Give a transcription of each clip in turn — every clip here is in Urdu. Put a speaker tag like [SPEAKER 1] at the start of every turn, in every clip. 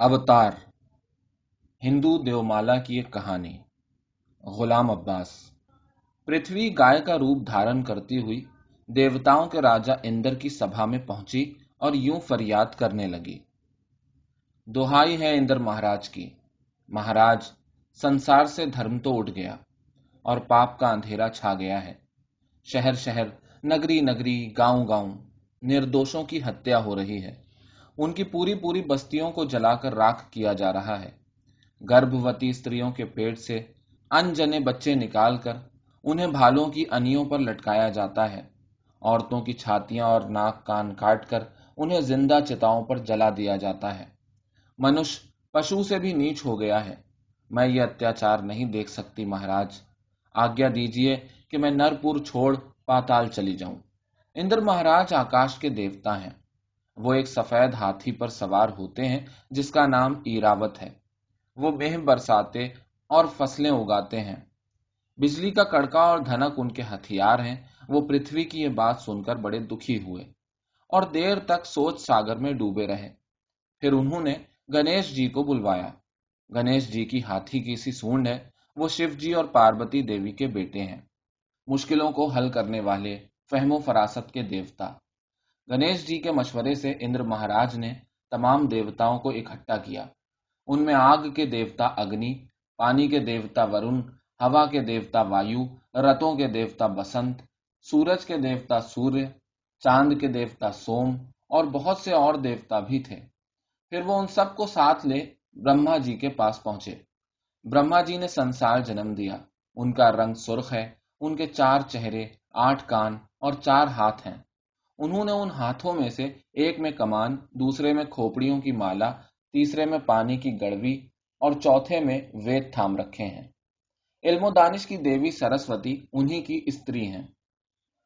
[SPEAKER 1] اوتار ہندو دیومالا کی ایک کہانی غلام عباس پرتھوی گائے کا روپ دھارن کرتی ہوئی دیوتاؤں کے راجا اندر کی سبھا میں پہنچی اور یوں فریاد کرنے لگی دہائی ہے اندر مہاراج کی مہاراج سنسار سے دھرم تو اٹھ گیا اور پاپ کا اندھیرا چھا گیا ہے شہر شہر نگری نگری گاؤں گاؤں نردوشوں کی ہتیا ہو رہی ہے ان کی پوری پوری بستیوں کو جلا کر راکھ کیا جا رہا ہے۔ گربھوتی استریوں کے پیٹ سے انجنے بچے نکال کر انہیں بھالوں کی انیوں پر لٹکایا جاتا ہے۔ عورتوں کی چھاتیاں اور ناک کان کاٹ کر انہیں زندہ چتاؤں پر جلا دیا جاتا ہے۔ منش پشو سے بھی نیچ ہو گیا ہے۔ میں یہ اتیاچار نہیں دیکھ سکتی مہاراج۔ آگیا دیجیے کہ میں نرپور چھوڑ پاتال چلی جاؤں۔ اندر مہاراج آکاش کے دیوتا ہیں۔ وہ ایک سفید ہاتھی پر سوار ہوتے ہیں، جس کا نام ایراوت ہے۔ وہ مہم برساتے اور فصلیں اگاتے ہیں۔ بجلی کا کڑکا اور دھنک ان کے ہتھیار ہیں۔ وہ پرتھوی کی یہ بات سن کر بڑے دکھی ہوئے اور دیر تک سوچ ساگر میں ڈوبے رہے۔ پھر انہوں نے گنیش جی کو بلوایا۔ گنیش جی کی ہاتھی کی سی سونڈ ہے۔ وہ شیو جی اور پاربتی دیوی کے بیٹے ہیں۔ مشکلوں کو حل کرنے والے فہم و فراست کے دیوتا۔ گنیش جی کے مشورے سے اندر مہاراج نے تمام دیوتاؤں کو اکٹھا کیا۔ ان میں آگ کے دیوتا اگنی، پانی کے دیوتا ورن، ہوا کے دیوتا وایو، رتوں کے دیوتا بسنت، سورج کے دیوتا سوریہ، چاند کے دیوتا سوم اور بہت سے اور دیوتا بھی تھے۔ پھر وہ ان سب کو ساتھ لے برہما جی کے پاس پہنچے۔ برہما جی نے سنسار جنم دیا۔ ان کا رنگ سرخ ہے، ان کے چار چہرے آٹھ کان اور چار ہاتھ ہیں۔ انہوں نے ان ہاتھوں میں سے ایک میں کمان، دوسرے میں کھوپڑیوں کی مالا، تیسرے میں پانی کی گڑوی اور چوتھے میں وید تھام رکھے ہیں۔ علم و دانش کی دیوی سرسوتی انہی کی استری ہیں۔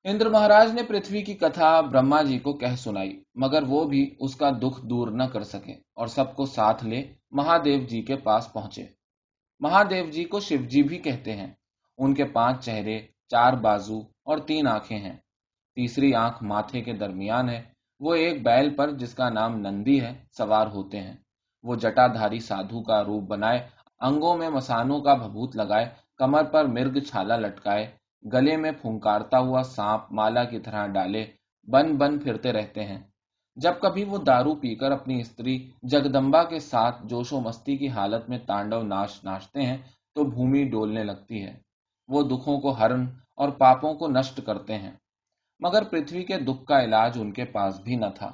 [SPEAKER 1] اندر مہاراج نے پرتھوی کی کتھا برہما جی کو کہہ سنائی، مگر وہ بھی اس کا دکھ دور نہ کر سکے اور سب کو ساتھ لے مہادیو جی کے پاس پہنچے۔ مہادیو جی کو شیو جی بھی کہتے ہیں۔ ان کے پانچ چہرے، چار بازو اور تین آنکھیں ہیں۔ تیسری آنکھ ماتھے کے درمیان ہے۔ وہ ایک بیل پر جس کا نام نندی ہے، سوار ہوتے ہیں۔ وہ جٹا دھاری سادھو کا روپ بنائے، انگوں میں مسانوں کا بھبوت لگائے، کمر پر مرگ چھالا لٹکائے، گلے میں پھنکارتا ہوا سانپ مالا کی طرح ڈالے، بن بن پھرتے رہتے ہیں۔ جب کبھی وہ دارو پی کر اپنی استری جگدمبا کے ساتھ جوش و مستی کی حالت میں تانڈو ناش ناچتے ہیں، تو بھومی ڈولنے لگتی ہے۔ وہ دکھوں کو ہرن اور پاپوں کو نشٹ کرتے ہیں۔ مگر پرتھوی کے دکھ کا علاج ان کے پاس بھی نہ تھا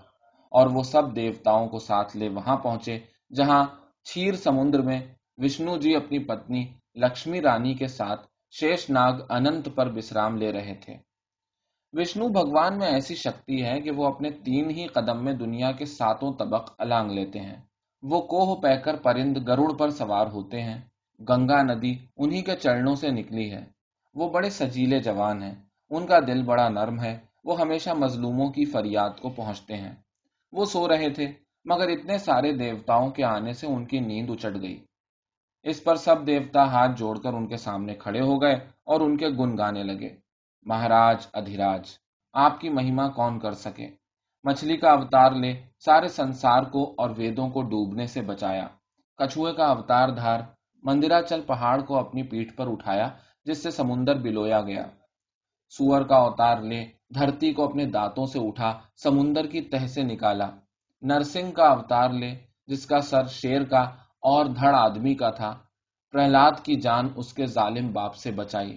[SPEAKER 1] اور وہ سب دیوتاؤں کو ساتھ لے وہاں پہنچے، جہاں چھیر سمندر میں وشنو جی اپنی پتنی لکشمی رانی کے ساتھ شیش ناگ انت پر بسرام لے رہے تھے۔ وشنو بھگوان میں ایسی شکتی ہے کہ وہ اپنے تین ہی قدم میں دنیا کے ساتوں طبق الانگ لیتے ہیں۔ وہ کوہ پہ کر پرند گروڑ پر سوار ہوتے ہیں۔ گنگا ندی انہی کے چرنوں سے نکلی ہے۔ وہ بڑے سجیلے جوان ہیں۔ ان کا دل بڑا نرم ہے، وہ ہمیشہ مظلوموں کی فریاد کو پہنچتے ہیں۔ وہ سو رہے تھے، مگر اتنے سارے دیوتاؤں کے آنے سے ان کی نیند اچٹ گئی۔ اس پر سب دیوتا ہاتھ جوڑ کر ان کے سامنے کھڑے ہو گئے اور ان کے گن گانے لگے۔ مہاراج، ادھیراج، آپ کی مہیم کون کر سکے؟ مچھلی کا اوتار لے، سارے سنسار کو اور ویدوں کو ڈوبنے سے بچایا۔ کچھوے کا اوتار دھار مندرا چل پہاڑ کو اپنی پیٹھ پر اٹھایا، جس سے سمندر بلویا گیا۔ سور کا اوتار لے، دھرتی کو اپنے دانتوں سے اٹھا، سمندر کی تہ سے نکالا۔ نرسنگ کا اوتار لے، جس کا سر شیر کا اور دھڑ آدمی کا تھا۔ پرہلاد کی جان اس کے ظالم باپ سے بچائی۔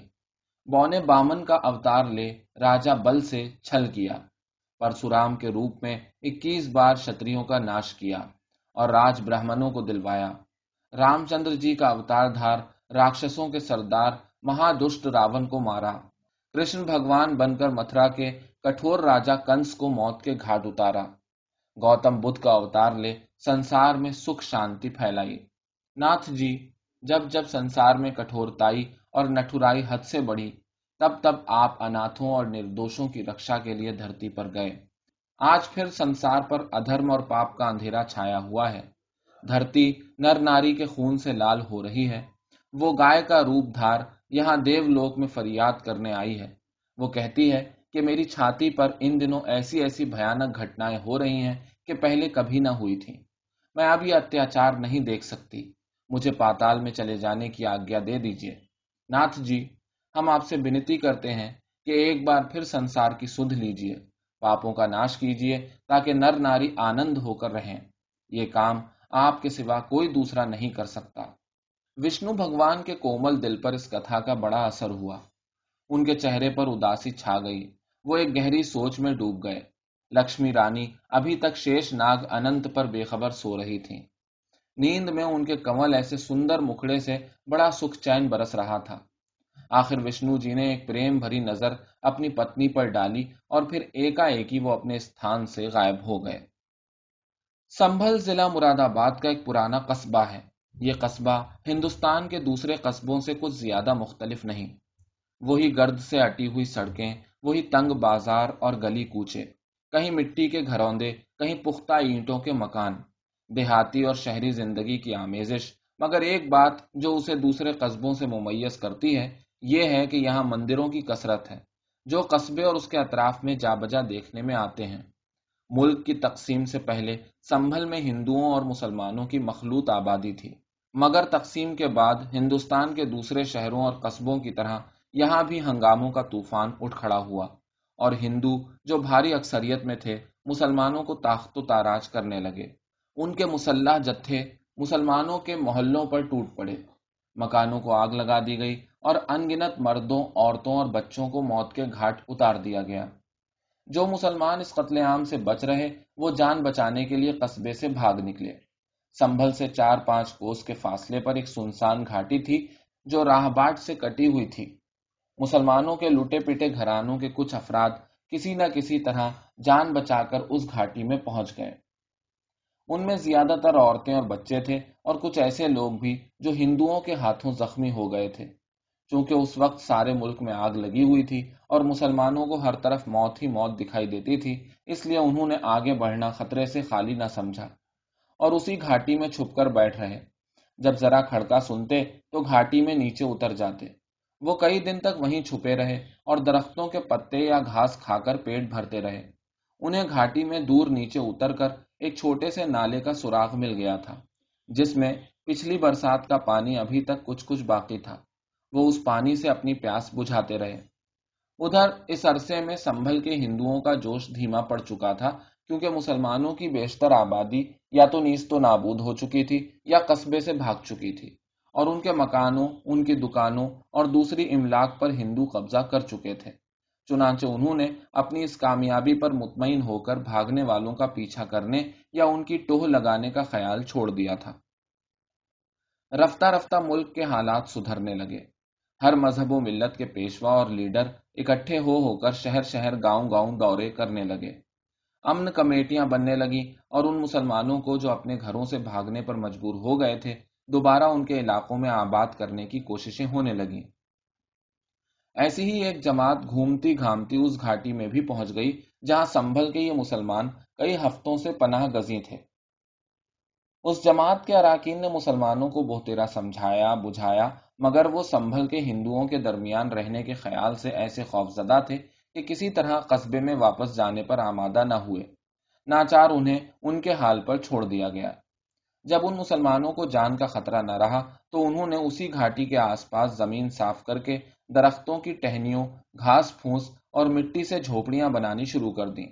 [SPEAKER 1] بونے بامن کا اوتار لے، راجا بل سے چھل کیا۔ پرسورام کے روپ میں اکیس بار شتریوں کا ناش کیا اور راج برہمنوں کو دلوایا۔ رام چندر جی کا اوتار دھار، راکشسوں کے سردار، مہادشٹ راون کو مارا۔ کرشن بھگوان بن کر متھرا کے کٹھور راجا کنس کو موت کے گھاٹ اتارا۔ گوتم بدھ کا اوتار لے سنسار میں سکھ شانتی پھیلائی۔ ناتھ جی جب جب سنسار میں کٹھورتائی اور نٹھرائی حد سے بڑھی، تب تب آپ اناتھوں اور نردوشوں کی رکشا کے لیے دھرتی پر گئے۔ آج پھر سنسار پر ادھرم اور پاپ کا اندھیرا چھایا ہوا ہے۔ دھرتی نر ناری کے خون سے لال ہو رہی ہے۔ وہ گائے کا روپ دھار یہاں دیو لوک میں فریاد کرنے آئی ہے۔ وہ کہتی ہے کہ میری چھاتی پر ان دنوں ایسی ایسی بھیانک گھٹنائیں ہو رہی ہیں کہ پہلے کبھی نہ ہوئی تھیں۔ میں اب یہ اتیاچار نہیں دیکھ سکتی۔ مجھے پاتال میں چلے جانے کی آگیا دے دیجیے ناتھ جی ہم آپ سے بنتی کرتے ہیں کہ ایک بار پھر سنسار کی سدھ لیجیے پاپوں کا ناش کیجیے تاکہ نر ناری آنند ہو کر رہیں۔ یہ کام آپ کے سوا کوئی دوسرا نہیں کر سکتا۔ وشنو بھگوان کے کومل دل پر اس کتھا کا بڑا اثر ہوا۔ ان کے چہرے پر اداسی چھا گئی۔ وہ ایک گہری سوچ میں ڈوب گئے۔ لکشمی رانی ابھی تک شیش ناگ انت پر بے خبر سو رہی تھی نیند میں ان کے کمل ایسے سندر مکھڑے سے بڑا سکھ چین برس رہا تھا۔ آخر وشنو جی نے ایک پریم بھری نظر اپنی پتنی پر ڈالی اور پھر ایکا ایکی وہ اپنے استھان سے غائب ہو گئے۔ سنبھل ضلع مراد آباد کا ایک پرانا قصبہ ہے۔ یہ قصبہ ہندوستان کے دوسرے قصبوں سے کچھ زیادہ مختلف نہیں۔ وہی گرد سے اٹی ہوئی سڑکیں، وہی تنگ بازار اور گلی کوچے۔ کہیں مٹی کے گھروندے کہیں پختہ اینٹوں کے مکان۔ دیہاتی اور شہری زندگی کی آمیزش۔ مگر ایک بات جو اسے دوسرے قصبوں سے ممیز کرتی ہے، یہ ہے کہ یہاں مندروں کی کثرت ہے، جو قصبے اور اس کے اطراف میں جا بجا دیکھنے میں آتے ہیں۔ ملک کی تقسیم سے پہلے سنبھل میں ہندوؤں اور مسلمانوں کی مخلوط آبادی تھی۔ مگر تقسیم کے بعد ہندوستان کے دوسرے شہروں اور قصبوں کی طرح یہاں بھی ہنگاموں کا طوفان اٹھ کھڑا ہوا اور ہندو جو بھاری اکثریت میں تھے مسلمانوں کو طاقت و تاراج کرنے لگے۔ ان کے مسلح جتھے مسلمانوں کے محلوں پر ٹوٹ پڑے۔ مکانوں کو آگ لگا دی گئی اور ان گنت مردوں، عورتوں اور بچوں کو موت کے گھاٹ اتار دیا گیا۔ جو مسلمان اس قتل عام سے بچ رہے، وہ جان بچانے کے لیے قصبے سے بھاگ نکلے۔ سنبھل سے چار پانچ کوس کے فاصلے پر ایک سنسان گھاٹی تھی جو راہ باٹ سے کٹی ہوئی تھی۔ مسلمانوں کے لوٹے پیٹے گھرانوں کے کچھ افراد کسی نہ کسی طرح جان بچا کر اس گھاٹی میں پہنچ گئے۔ ان میں زیادہ تر عورتیں اور بچے تھے اور کچھ ایسے لوگ بھی جو ہندوؤں کے ہاتھوں زخمی ہو گئے تھے۔ چونکہ اس وقت سارے ملک میں آگ لگی ہوئی تھی اور مسلمانوں کو ہر طرف موت ہی موت دکھائی دیتی تھی، اس لیے انہوں نے آگے بڑھنا خطرے سے خالی نہ سمجھا۔ اور اسی گھاٹی میں چھپ کر بیٹھ رہے۔ جب ذرا کھڑکا سنتے تو گھاٹی میں نیچے اتر جاتے۔ وہ کئی دن تک وہیں چھپے رہے اور درختوں کے پتے یا گھاس کھا کر پیٹ بھرتے رہے۔ انہیں گھاٹی میں دور نیچے اتر کر ایک چھوٹے سے نالے کا سوراخ مل گیا تھا، جس میں پچھلی برسات کا پانی ابھی تک کچھ کچھ باقی تھا۔ وہ اس پانی سے اپنی پیاس بجھاتے رہے۔ ادھر اس عرصے میں سنبھل کے ہندوؤں کا جوش دھیما پڑ چکا تھا کیونکہ مسلمانوں کی بیشتر آبادی یا تو نیز تو نابود ہو چکی تھی یا قصبے سے بھاگ چکی تھی اور ان کے مکانوں، ان کی دکانوں اور دوسری املاک پر ہندو قبضہ کر چکے تھے۔ چنانچہ انہوں نے اپنی اس کامیابی پر مطمئن ہو کر بھاگنے والوں کا پیچھا کرنے یا ان کی ٹوہ لگانے کا خیال چھوڑ دیا تھا۔ رفتہ رفتہ ملک کے حالات سدھرنے لگے۔ ہر مذہب و ملت کے پیشوا اور لیڈر اکٹھے ہو ہو کر شہر شہر گاؤں گاؤں دورے کرنے لگے۔ امن کمیٹیاں بننے لگی اور ان مسلمانوں کو جو اپنے گھروں سے بھاگنے پر مجبور ہو گئے تھے، دوبارہ ان کے علاقوں میں آباد کرنے کی کوششیں ہونے لگیں۔ ایسی ہی ایک جماعت گھومتی گھامتی اس گھاٹی میں بھی پہنچ گئی، جہاں سنبھل کے یہ مسلمان کئی ہفتوں سے پناہ گزی تھے۔ اس جماعت کے اراکین نے مسلمانوں کو بہترا سمجھایا، بجھایا، مگر وہ سنبھل کے ہندوؤں کے درمیان رہنے کے خیال سے ایسے خوف زدہ تھے کہ کسی طرح قصبے میں واپس جانے پر آمادہ نہ ہوئے۔ ناچار انہیں ان کے حال پر چھوڑ دیا گیا۔ جب ان مسلمانوں کو جان کا خطرہ نہ رہا، تو انہوں نے اسی گھاٹی کے آس پاس زمین صاف کر کے درختوں کی ٹہنیوں، گھاس پھونس اور مٹی سے جھوپڑیاں بنانی شروع کر دیں۔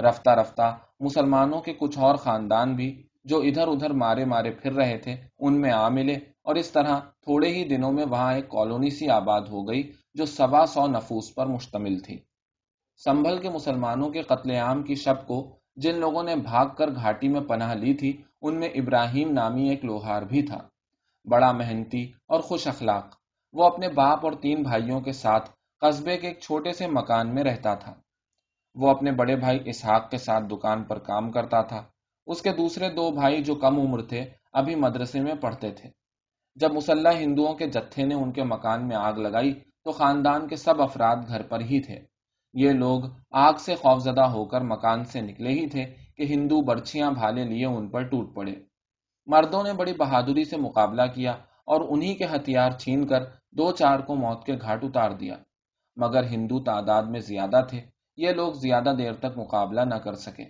[SPEAKER 1] رفتہ رفتہ مسلمانوں کے کچھ اور خاندان بھی جو ادھر ادھر مارے مارے پھر رہے تھے، ان میں آ ملے اور اس طرح تھوڑے ہی دنوں میں وہاں ایک کالونی سی آباد ہو گئی جو سوا سو نفوس پر مشتمل تھی۔ سنبھل کے مسلمانوں کے قتل عام کی شب کو جن لوگوں نے بھاگ کر گھاٹی میں پناہ لی تھی، ان میں ابراہیم نامی ایک لوہار بھی تھا۔ بڑا محنتی اور خوش اخلاق، وہ اپنے باپ اور تین بھائیوں کے ساتھ قصبے کے ایک چھوٹے سے مکان میں رہتا تھا۔ وہ اپنے بڑے بھائی اسحاق کے ساتھ دکان پر کام کرتا تھا۔ اس کے دوسرے دو بھائی جو کم عمر تھے، ابھی مدرسے میں پڑھتے تھے۔ جب مسلح ہندوؤں کے جتھے نے ان کے مکان میں آگ لگائی، تو خاندان کے سب افراد گھر پر ہی تھے۔ یہ لوگ آگ سے خوفزدہ ہو کر مکان سے نکلے ہی تھے کہ ہندو برچیاں بھالے لیے ان پر ٹوٹ پڑے۔ مردوں نے بڑی بہادری سے مقابلہ کیا اور انہی کے ہتھیار چھین کر دو چار کو موت کے گھاٹ اتار دیا۔ مگر ہندو تعداد میں زیادہ تھے، یہ لوگ زیادہ دیر تک مقابلہ نہ کر سکے۔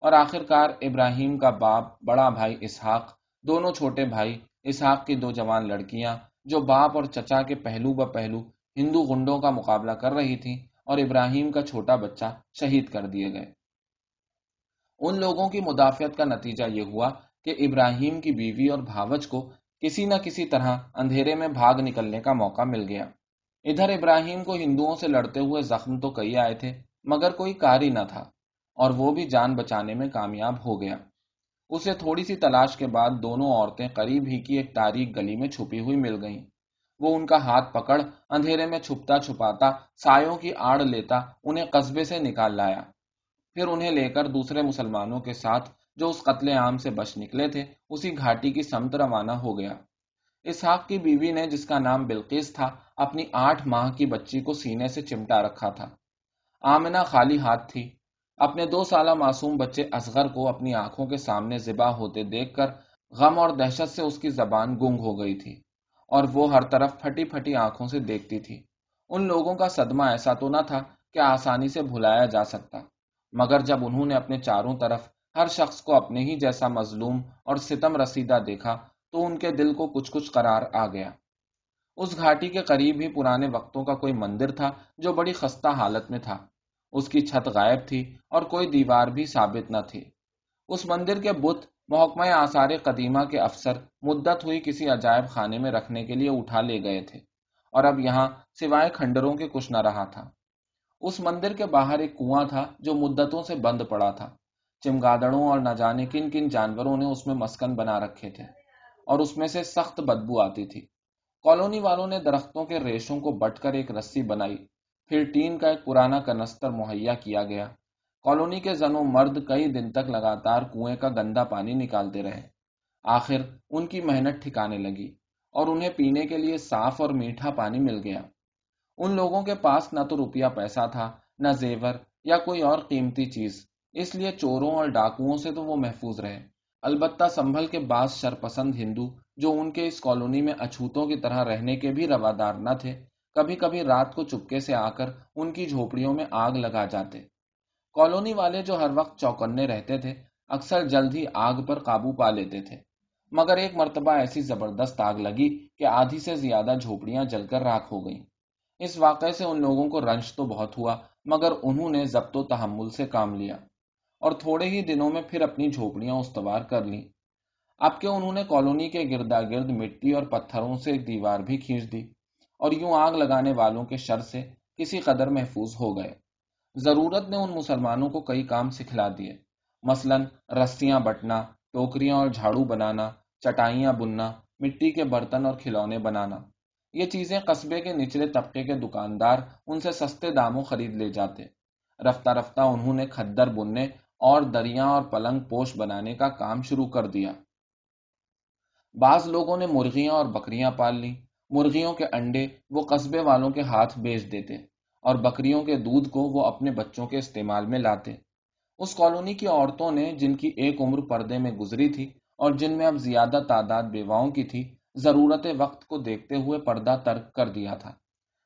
[SPEAKER 1] اور آخر کار ابراہیم کا باپ، بڑا بھائی اسحاق، دونوں چھوٹے بھائی اسحاق کی دو جوان لڑکیاں جو باپ اور چچا کے پہلو ب پہلو ہندو گنڈوں کا مقابلہ کر رہی تھی اور ابراہیم کا چھوٹا بچہ شہید کر دیے گئے۔ ان لوگوں کی مدافعت کا نتیجہ یہ ہوا کہ ابراہیم کی بیوی اور بھاوج کو کسی نہ کسی طرح اندھیرے میں بھاگ نکلنے کا موقع مل گیا۔ ادھر ابراہیم کو ہندوؤں سے لڑتے ہوئے زخم تو کئی آئے تھے، مگر کوئی کار ہی نہ تھا اور وہ بھی جان بچانے میں کامیاب ہو گیا۔ اسے تھوڑی سی تلاش کے بعد دونوں عورتیں قریب ہی کی ایک تاریخ گلی میں چھپی ہوئی مل گئیں۔ وہ ان کا ہاتھ پکڑ، اندھیرے میں چھپتا چھپاتا، سایوں کی آڑ لیتا، انہیں قصبے سے نکال لایا۔ پھر انہیں لے کر دوسرے مسلمانوں کے ساتھ، جو اس قتل عام سے بچ نکلے تھے، اسی گھاٹی کی سمت روانہ ہو گیا۔ اسحاق کی بیوی نے، جس کا نام بلقیس تھا، اپنی آٹھ ماہ کی بچی کو سینے سے چمٹا رکھا تھا۔ آمنا خالی ہاتھ تھی۔ اپنے دو سالہ معصوم بچے اصغر کو اپنی آنکھوں کے سامنے ذبح ہوتے دیکھ کر، غم اور دہشت سے اس کی زبان گنگ ہو گئی تھی۔ اور وہ ہر طرف پھٹی پھٹی آنکھوں سے دیکھتی تھی۔ ان لوگوں کا صدمہ ایسا تو نہ تھا کہ آسانی سے بھلایا جا سکتا، مگر جب انہوں نے اپنے چاروں طرف ہر شخص کو اپنے ہی جیسا مظلوم اور ستم رسیدہ دیکھا، تو ان کے دل کو کچھ کچھ قرار آ گیا۔ اس گھاٹی کے قریب ہی پرانے وقتوں کا کوئی مندر تھا جو بڑی خستہ حالت میں تھا۔ اس کی چھت غائب تھی اور کوئی دیوار بھی ثابت نہ تھی۔ اس مندر کے بت محکمہ آثار قدیمہ کے افسر مدت ہوئی کسی عجائب خانے میں رکھنے کے لیے اٹھا لے گئے تھے اور اب یہاں سوائے کھنڈروں کے کچھ نہ رہا تھا۔ اس مندر کے باہر ایک کنواں تھا جو مدتوں سے بند پڑا تھا۔ چمگادڑوں اور نہ جانے کن کن جانوروں نے اس میں مسکن بنا رکھے تھے اور اس میں سے سخت بدبو آتی تھی۔ کالونی والوں نے درختوں کے ریشوں کو بٹ کر ایک رسی بنائی۔ پھر ٹین کا ایک پرانا کنستر مہیا کیا گیا۔ کالونی کے زنوں مرد کئی دن تک لگاتار کنویں کا گندا پانی نکالتے رہے۔ آخر ان کی محنت ٹھکانے لگی اور انہیں پینے کے لیے صاف اور میٹھا پانی مل گیا۔ ان لوگوں کے پاس نہ تو روپیہ پیسہ تھا، نہ زیور یا کوئی اور قیمتی چیز۔ اس لیے چوروں اور ڈاکوؤں سے تو وہ محفوظ رہے۔ البتہ سنبھل کے بعض شرپسند ہندو جو ان کے اس کالونی میں اچھوتوں کی طرح رہنے کے بھی روادار نہ تھے، کبھی کبھی رات کو چپکے سے آ کر ان کی جھوپڑیوں میں آگ لگا جاتے۔ کالونی والے جو ہر وقت چوکنے رہتے تھے، اکثر جلد ہی آگ پر قابو پا لیتے تھے۔ مگر ایک مرتبہ ایسی زبردست آگ لگی کہ آدھی سے زیادہ جھوپڑیاں جل کر راکھ ہو گئیں۔ اس واقعے سے ان لوگوں کو رنج تو بہت ہوا، مگر انہوں نے ضبط و تحمل سے کام لیا اور تھوڑے ہی دنوں میں پھر اپنی جھوپڑیاں استوار کر لیں۔ اب کہ انہوں نے کالونی کے گردا گرد مٹی اور پتھروں سے ایک دیوار بھی کھینچ دی اور یوں آگ لگانے والوں کے شر سے کسی قدر محفوظ ہو گئے؟ ضرورت نے ان مسلمانوں کو کئی کام سکھلا دیے۔ مثلا رسیاں بٹنا، ٹوکریاں اور جھاڑو بنانا، چٹائیاں بننا، مٹی کے برتن اور کھلونے بنانا۔ یہ چیزیں قصبے کے نچلے طبقے کے دکاندار ان سے سستے داموں خرید لے جاتے۔ رفتہ رفتہ انہوں نے کھدر بننے اور دریا اور پلنگ پوش بنانے کا کام شروع کر دیا۔ بعض لوگوں نے مرغیاں اور بکریاں پال لی مرغیوں کے انڈے وہ قصبے والوں کے ہاتھ بیچ دیتے۔ اور بکریوں کے دودھ کو وہ اپنے بچوں کے استعمال میں لاتے۔ اس کالونی کی عورتوں نے جن کی ایک عمر پردے میں گزری تھی اور جن میں اب زیادہ تعداد بیواؤں کی تھی، ضرورت وقت کو دیکھتے ہوئے پردہ ترک کر دیا تھا۔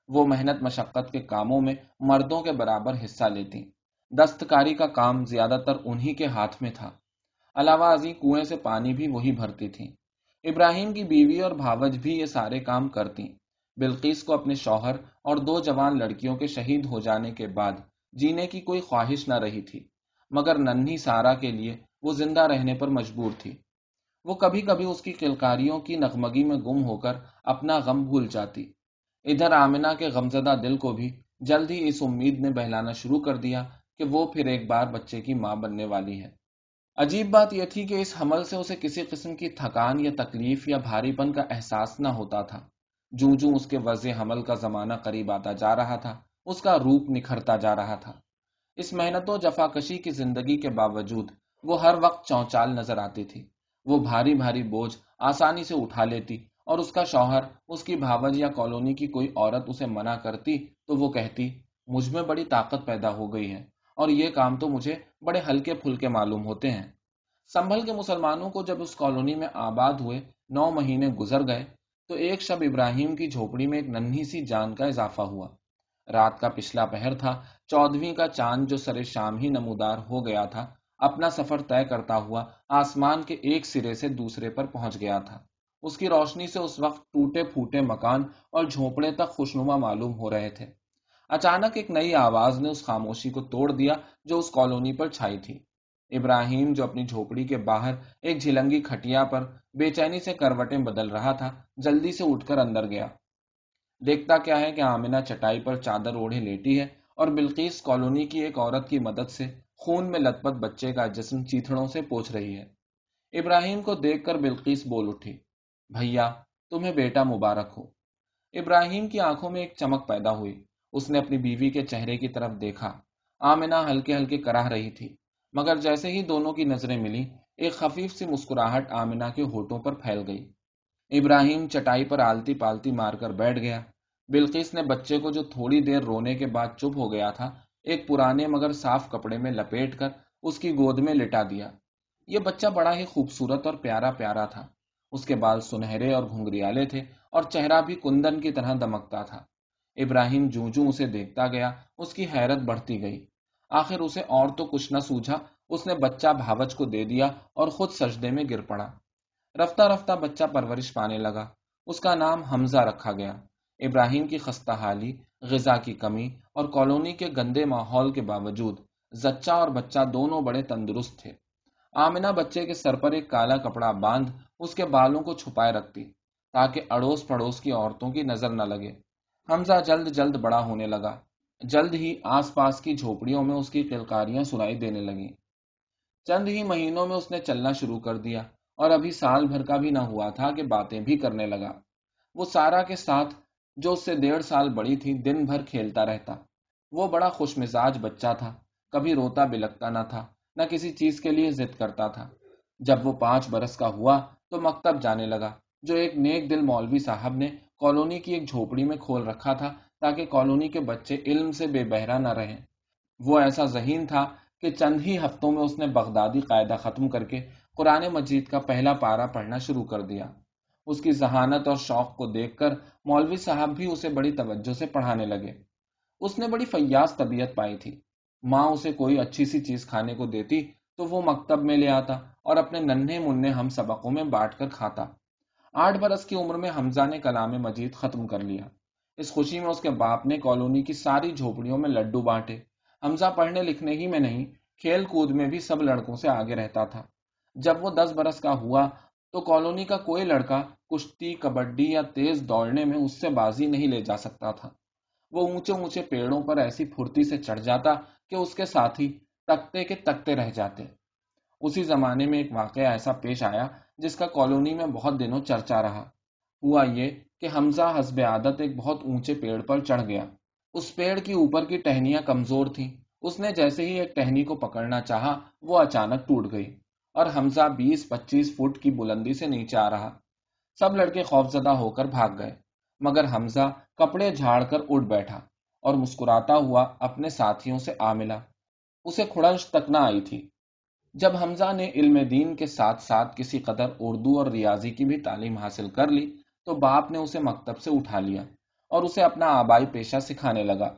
[SPEAKER 1] وہ محنت مشقت کے کاموں میں مردوں کے برابر حصہ لیتی۔ دستکاری کا کام زیادہ تر انہی کے ہاتھ میں تھا۔ علاوہ ازیں کنویں سے پانی بھی وہی بھرتی تھی۔ ابراہیم کی بیوی اور بھاوج بھی یہ سارے کام کرتی۔ بلقیس کو اپنے شوہر اور دو جوان لڑکیوں کے شہید ہو جانے کے بعد جینے کی کوئی خواہش نہ رہی تھی، مگر ننھی سارا کے لیے وہ زندہ رہنے پر مجبور تھی۔ وہ کبھی کبھی اس کی کلکاریوں کی نغمگی میں گم ہو کر اپنا غم بھول جاتی۔ ادھر آمنا کے غمزدہ دل کو بھی جلد ہی اس امید نے بہلانا شروع کر دیا کہ وہ پھر ایک بار بچے کی ماں بننے والی ہے۔ عجیب بات یہ تھی کہ اس حمل سے اسے کسی قسم کی تھکان یا تکلیف یا بھاری پن کا احساس نہ ہوتا تھا۔ جو جو اس کے وضع حمل کا زمانہ قریب آتا جا رہا تھا، اس کا روپ نکھرتا جا رہا تھا۔ اس محنت و جفا کشی کی زندگی کے باوجود، وہ ہر وقت چونچال نظر آتی تھی۔ وہ بھاری بھاری بوجھ آسانی سے اٹھا لیتی اور اس کا شوہر، اس کی بھاوج یا کالونی کی کوئی عورت اسے منع کرتی تو وہ کہتی، مجھ میں بڑی طاقت پیدا ہو گئی ہے اور یہ کام تو مجھے بڑے ہلکے پھلکے معلوم ہوتے ہیں۔ سنبھل کے مسلمانوں کو جب اس کالونی میں آباد ہوئے، نو مہینے گزر گئے تو ایک شب ابراہیم کی جھوپڑی میں ایک ننھی سی جان کا اضافہ ہوا۔ رات کا پچھلا پہر تھا چودویں کا چاند جو سر شام ہی نمودار ہو گیا تھا، اپنا سفر طے کرتا ہوا آسمان کے ایک سرے سے دوسرے پر پہنچ گیا تھا۔ اس کی روشنی سے اس وقت ٹوٹے پھوٹے مکان اور جھونپڑے تک خوشنما معلوم ہو رہے تھے۔ اچانک ایک نئی آواز نے اس خاموشی کو توڑ دیا جو اس کالونی پر چھائی تھی۔ ابراہیم جو اپنی جھوپڑی کے باہر ایک جھلنگی کھٹیا پر بے چینی سے کروٹیں بدل رہا تھا، جلدی سے اٹھ کر اندر گیا۔ دیکھتا کیا ہے کہ آمینہ چٹائی پر چادر اوڑھے لیٹی ہے اور بلقیس کالونی کی ایک عورت کی مدد سے خون میں لت پت بچے کا جسم چیتڑوں سے پوچھ رہی ہے۔ ابراہیم کو دیکھ کر بلقیس بول اٹھی، بھیا، تمہیں بیٹا مبارک ہو۔ ابراہیم کی آنکھوں میں ایک چمک پیدا ہوئی۔ اس نے اپنی بیوی کے چہرے کی طرف دیکھا۔ آمینہ ہلکے ہلکے کراہ رہی تھی، مگر جیسے ہی دونوں کی نظریں ملی ایک خفیف سی مسکراہٹ آمینہ کے ہوٹوں پر پھیل گئی۔ ابراہیم چٹائی پر آلتی پالتی مار کر بیٹھ گیا۔ بلقیس نے بچے کو جو تھوڑی دیر رونے کے بعد چپ ہو گیا تھا، ایک پرانے مگر صاف کپڑے میں لپیٹ کر اس کی گود میں لٹا دیا۔ یہ بچہ بڑا ہی خوبصورت اور پیارا پیارا تھا۔ اس کے بال سنہرے اور گھنگریالے تھے اور چہرہ بھی کندن کی طرح دمکتا تھا۔ ابراہیم جوں جوں اسے دیکھتا گیا، اس کی حیرت بڑھتی گئی۔ آخر اسے اور تو کچھ نہ سوجھا، اس نے بچہ بھاوچ کو دے دیا اور خود سجدے میں گر پڑا۔ رفتہ رفتہ بچہ پرورش پانے لگا۔ اس کا نام حمزہ رکھا گیا۔ ابراہیم کی خستہ حالی غذا کی کمی اور کالونی کے گندے ماحول کے باوجود زچہ اور بچہ دونوں بڑے تندرست تھے۔ آمنہ بچے کے سر پر ایک کالا کپڑا باندھ اس کے بالوں کو چھپائے رکھتی، تاکہ اڑوس پڑوس کی عورتوں کی نظر نہ لگے۔ حمزہ جلد جلد بڑا ہونے لگا۔ جلد ہی آس پاس کی جھوپڑیوں میں اس کی کلکاریاں سنائی دینے لگی چند ہی مہینوں میں اس نے چلنا شروع کر دیا اور ابھی سال بھر کا بھی نہ ہوا تھا کہ باتیں بھی کرنے لگا۔ وہ سارا کے ساتھ جو اس سے ڈیڑھ سال بڑی تھی دن بھر کھیلتا رہتا۔ وہ بڑا خوش مزاج بچہ تھا۔ کبھی روتا بلکتا نہ تھا، نہ کسی چیز کے لیے ضد کرتا تھا۔ جب وہ پانچ برس کا ہوا تو مکتب جانے لگا، جو ایک نیک دل مولوی صاحب نے کالونی کی ایک جھوپڑی میں کھول رکھا تھا تاکہ کالونی کے بچے علم سے بے بہرا نہ رہیں۔ وہ ایسا ذہین تھا کہ چند ہی ہفتوں میں اس نے بغدادی قاعدہ ختم کر کے قرآن مجید کا پہلا پارا پڑھنا شروع کر دیا۔ اس کی ذہانت اور شوق کو دیکھ کر مولوی صاحب بھی اسے بڑی توجہ سے پڑھانے لگے۔ اس نے بڑی فیاض طبیعت پائی تھی۔ ماں اسے کوئی اچھی سی چیز کھانے کو دیتی تو وہ مکتب میں لے آتا اور اپنے ننھے منہ ہم سبقوں میں بانٹ کر کھاتا۔ آٹھ برس کی عمر میں حمزہ نے کلام مجید ختم کر لیا۔ اس خوشی میں اس کے باپ نے کالونی کی ساری جھوپڑیوں میں لڈو بانٹے۔ حمزہ پڑھنے لکھنے ہی میں نہیں، کھیل کود میں بھی سب لڑکوں سے آگے رہتا تھا۔ جب وہ دس برس کا ہوا تو کالونی کا کوئی لڑکا کشتی، کبڈی یا تیز دوڑنے میں اس سے بازی نہیں لے جا سکتا تھا۔ وہ اونچے اونچے پیڑوں پر ایسی پھرتی سے چڑھ جاتا کہ اس کے ساتھی تکتے کے تکتے رہ جاتے۔ اسی زمانے میں ایک واقعہ ایسا پیش آیا جس کا کالونی میں بہت دنوں چرچا رہا۔ ہوا یہ کہ حمزہ حسب عادت ایک بہت اونچے پیڑ پر چڑھ گیا۔ اس پیڑ کی اوپر کی ٹہنیاں کمزور تھیں۔ اس نے جیسے ہی ایک ٹہنی کو پکڑنا چاہا، وہ اچانک ٹوٹ گئی اور حمزہ بیس پچیس فٹ کی بلندی سے نیچے آ رہا۔ سب لڑکے خوفزدہ ہو کر بھاگ گئے، مگر حمزہ کپڑے جھاڑ کر اٹھ بیٹھا اور مسکراتا ہوا اپنے ساتھیوں سے آ ملا۔ اسے کھڑنش تک نہ آئی تھی۔ جب حمزہ نے علم دین کے ساتھ ساتھ کسی قدر اردو اور ریاضی کی بھی تعلیم حاصل کر لی تو باپ نے اسے مکتب سے اٹھا لیا اور اسے اپنا آبائی پیشہ سکھانے لگا۔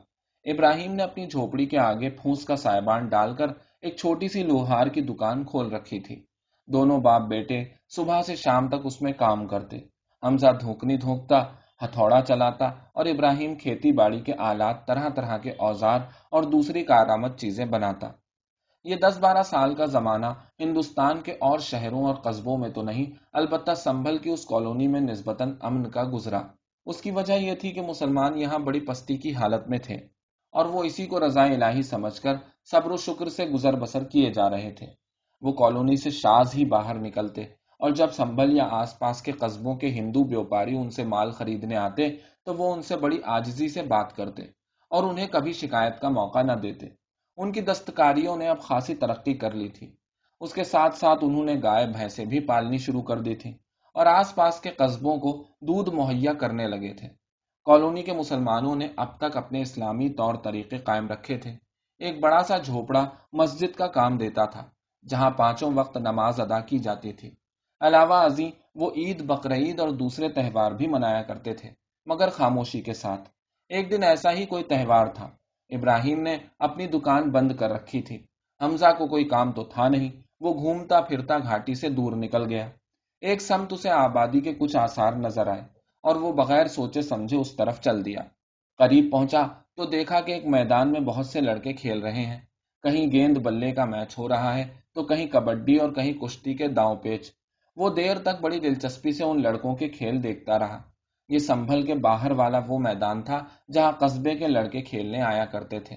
[SPEAKER 1] ابراہیم نے اپنی جھوپڑی کے آگے پھونس کا سائبان ڈال کر ایک چھوٹی سی لوہار کی دکان کھول رکھی تھی۔ دونوں باپ بیٹے صبح سے شام تک اس میں کام کرتے۔ حمزہ دھوکنی دھونکتا، ہتھوڑا چلاتا اور ابراہیم کھیتی باڑی کے آلات طرح طرح کے اوزار اور دوسری کارآمد چیزیں بناتا۔ یہ دس بارہ سال کا زمانہ ہندوستان کے اور شہروں اور قصبوں میں تو نہیں، البتہ سنبھل کی اس کالونی میں نسبتاً امن کا گزرا۔ اس کی وجہ یہ تھی کہ مسلمان یہاں بڑی پستی کی حالت میں تھے اور وہ اسی کو رضا الہی سمجھ کر صبر و شکر سے گزر بسر کیے جا رہے تھے۔ وہ کالونی سے شاز ہی باہر نکلتے اور جب سنبھل یا آس پاس کے قصبوں کے ہندو بیوپاری ان سے مال خریدنے آتے تو وہ ان سے بڑی آجزی سے بات کرتے اور انہیں کبھی شکایت کا موقع نہ دیتے۔ ان کی دستکاریوں نے اب خاصی ترقی کر لی تھی۔ اس کے ساتھ ساتھ انہوں نے گائے، بھینسیں بھی پالنی شروع کر دی تھی اور آس پاس کے قصبوں کو دودھ مہیا کرنے لگے تھے۔ کالونی کے مسلمانوں نے اب تک اپنے اسلامی طور طریقے قائم رکھے تھے۔ ایک بڑا سا جھوپڑا مسجد کا کام دیتا تھا، جہاں پانچوں وقت نماز ادا کی جاتی تھی۔ علاوہ ازیں وہ عید، بقرعید اور دوسرے تہوار بھی منایا کرتے تھے، مگر خاموشی کے ساتھ۔ ایک دن ایسا ہی کوئی تہوار تھا۔ ابراہیم نے اپنی دکان بند کر رکھی تھی۔ حمزہ کو کوئی کام تو تھا نہیں، وہ گھومتا پھرتا گھاٹی سے دور نکل گیا۔ ایک سمت اسے آبادی کے کچھ آثار نظر آئے اور وہ بغیر سوچے سمجھے اس طرف چل دیا۔ قریب پہنچا تو دیکھا کہ ایک میدان میں بہت سے لڑکے کھیل رہے ہیں۔ کہیں گیند بلے کا میچ ہو رہا ہے تو کہیں کبڈی اور کہیں کشتی کے داؤں پیچ۔ وہ دیر تک بڑی دلچسپی سے ان لڑکوں کے کھیل دیکھتا رہا۔ یہ سنبھل کے باہر والا وہ میدان تھا جہاں قصبے کے لڑکے کھیلنے آیا کرتے تھے۔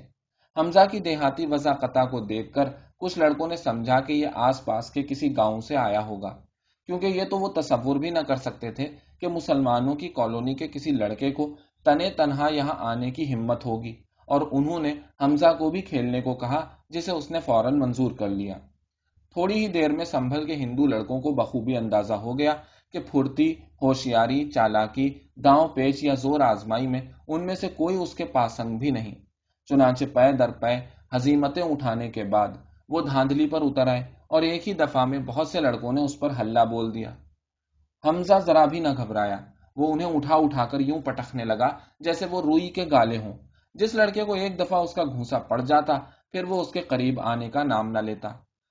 [SPEAKER 1] حمزہ کی دیہاتی وضاقتہ کو دیکھ کر کچھ لڑکوں نے سمجھا کہ یہ آس پاس کے کسی گاؤں سے آیا ہوگا، کیونکہ یہ تو وہ تصور بھی نہ کر سکتے تھے کہ مسلمانوں کی کالونی کے کسی لڑکے کو تنے تنہا یہاں آنے کی ہمت ہوگی، اور انہوں نے حمزہ کو بھی کھیلنے کو کہا جسے اس نے فوراً منظور کر لیا۔ تھوڑی ہی دیر میں سنبھل کے ہندو لڑکوں کو بخوبی اندازہ ہو گیا کہ پھرتی، ہوشیاری، چالاکی داؤں پیچ یا زور آزمائی میں ان میں سے کوئی اس کے پاسنگ بھی نہیں۔ چنانچہ پے در پے حزیمتیں اٹھانے کے بعد وہ دھاندلی پر اتر آئے اور ایک ہی دفعہ میں بہت سے لڑکوں نے اس پر ہلہ بول دیا۔ حمزہ ذرا بھی نہ گھبرایا۔ وہ انہیں اٹھا اٹھا کر یوں پٹکنے لگا جیسے وہ روئی کے گالے ہوں۔ جس لڑکے کو ایک دفعہ اس کا گھونسا پڑ جاتا، پھر وہ اس کے قریب آنے کا نام نہ لیتا۔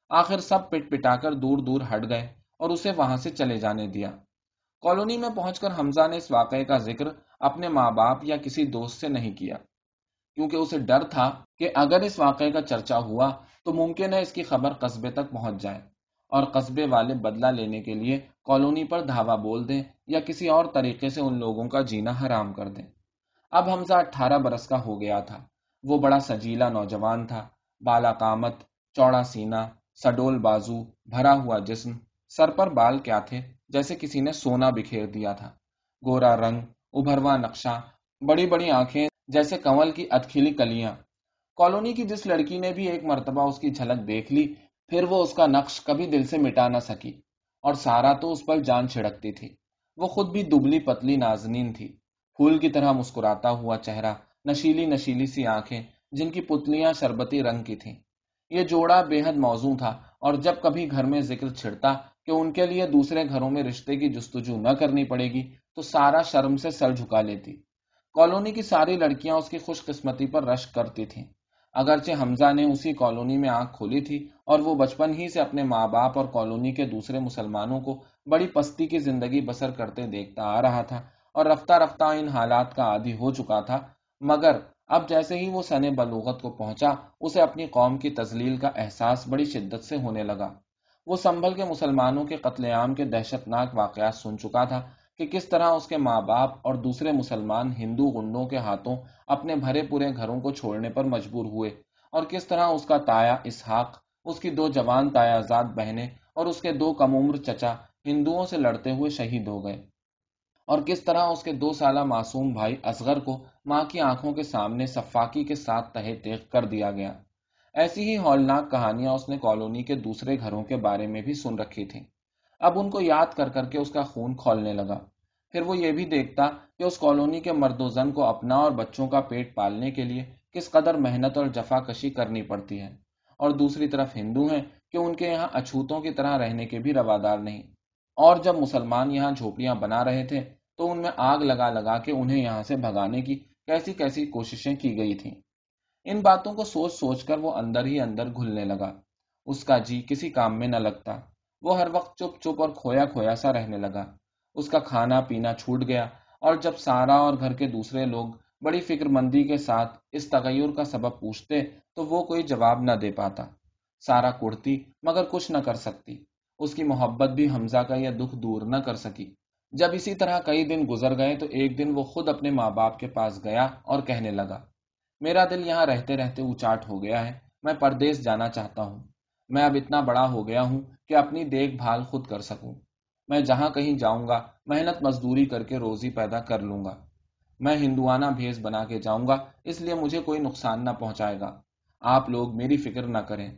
[SPEAKER 1] آخر سب پٹ پٹا کر دور دور ہٹ گئے۔ اور اسے وہاں سے چلے جانے دیا۔ کالونی میں پہنچ کر حمزہ نے اس واقعے کا ذکر اپنے ماں باپ یا کسی دوست سے نہیں کیا۔ کیونکہ اسے ڈر تھا کہ اگر اس واقعے کا چرچا ہوا تو ممکن ہے اس کی خبر قصبے تک پہنچ جائے اور قصبے والے بدلہ لینے کے لیے کالونی پر دھاوا بول دیں یا کسی اور طریقے سے ان لوگوں کا جینا حرام کر دیں۔ اب حمزہ اٹھارہ برس کا ہو گیا تھا۔ وہ بڑا سجیلا نوجوان تھا، بالا کامت چوڑا سینا سڈول بازو، بھرا ہوا جسم سر پر بال کیا تھے، جیسے کسی نے سونا بکھیر دیا تھا۔ گورا رنگ، ابھروا نقشہ، بڑی بڑی آنکھیں، جیسے کنول کی اتکھلی کلیاں۔ کالونی کی جس لڑکی نے بھی ایک مرتبہ اس کی جھلک دیکھ لی، پھر وہ اس کا نقش کبھی دل سے مٹا نہ سکی۔ اور سارا تو اس پر جان چھڑکتی تھی۔ وہ خود بھی دبلی پتلی نازنین تھی۔ پھول کی طرح مسکراتا ہوا چہرہ، نشیلی نشیلی سی آنکھیں، جن کی پتلیاں شربتی رنگ کی تھیں۔ یہ جوڑا بے حد موزوں تھا، اور جب کبھی گھر میں ذکر چھڑتا کہ ان کے لیے دوسرے گھروں میں رشتے کی جستجو نہ کرنی پڑے گی، تو سارا شرم سے سر جھکا لیتی۔ کالونی کی ساری لڑکیاں اس کی خوش قسمتی پر رش کرتی تھیں۔ اگرچہ حمزہ نے اسی کالونی میں آنکھ کھولی تھی، اور وہ بچپن ہی سے اپنے ماں باپ اور کالونی کے دوسرے مسلمانوں کو بڑی پستی کی زندگی بسر کرتے دیکھتا آ رہا تھا، اور رفتہ رفتہ ان حالات کا عادی ہو چکا تھا۔ مگر اب جیسے ہی وہ سن بلوغت کو پہنچا، اسے اپنی قوم کی تزلیل کا احساس بڑی شدت سے ہونے لگا۔ وہ سنبھل کے مسلمانوں کے قتل عام کے دہشت ناک واقعات سن چکا تھا کہ کس طرح اس کے ماں باپ اور دوسرے مسلمان ہندو گنڈوں کے ہاتھوں اپنے بھرے پورے گھروں کو چھوڑنے پر مجبور ہوئے اور کس طرح اس کا تایا اسحاق، اس کی دو جوان تایا زاد بہنیں اور اس کے دو کم عمر چچا ہندوؤں سے لڑتے ہوئے شہید ہو گئے اور کس طرح اس کے دو سالہ معصوم بھائی اصغر کو ماں کی آنکھوں کے سامنے صفاقی کے ساتھ تہے ٹیک کر دیا گیا۔ ایسی ہی ہولناک کہانیاں اس نے کالونی کے دوسرے گھروں کے بارے میں بھی سن رکھی تھیں۔ اب ان کو یاد کر کر کے اس کا خون کھولنے لگا۔ پھر وہ یہ بھی دیکھتا کہ اس کالونی کے مرد و زن کو اپنا اور بچوں کا پیٹ پالنے کے لیے کس قدر محنت اور جفا کشی کرنی پڑتی ہے۔ اور دوسری طرف ہندو ہیں کہ ان کے یہاں اچھوتوں کی طرح رہنے کے بھی روادار نہیں۔ اور جب مسلمان یہاں جھوپڑیاں بنا رہے تھے تو ان میں آگ لگا لگا کے انہیں یہاں سے بھگانے کی کیسی کیسی کوششیں کی گئی تھیں۔ ان باتوں کو سوچ سوچ کر وہ اندر ہی اندر گھلنے لگا۔ اس کا جی کسی کام میں نہ لگتا۔ وہ ہر وقت چپ چپ اور کھویا کھویا سا رہنے لگا۔ اس کا کھانا پینا چھوٹ گیا اور جب سارا اور گھر کے دوسرے لوگ بڑی فکر مندی کے ساتھ اس تغیر کا سبب پوچھتے تو وہ کوئی جواب نہ دے پاتا۔ سارا کڑتی مگر کچھ نہ کر سکتی۔ اس کی محبت بھی حمزہ کا یہ دکھ دور نہ کر سکی۔ جب اسی طرح کئی دن گزر گئے تو ایک دن وہ خود اپنے ماں باپ کے پاس گیا اور کہنے لگا میرا دل یہاں رہتے رہتے اچاٹ ہو گیا ہے، میں پردیس جانا چاہتا ہوں۔ میں اب اتنا بڑا ہو گیا ہوں کہ اپنی دیکھ بھال خود کر سکوں۔ میں جہاں کہیں جاؤں گا، محنت مزدوری کر کے روزی پیدا کر لوں گا۔ میں ہندوانہ بھیس بنا کے جاؤں گا، اس لیے مجھے کوئی نقصان نہ پہنچائے گا۔ آپ لوگ میری فکر نہ کریں۔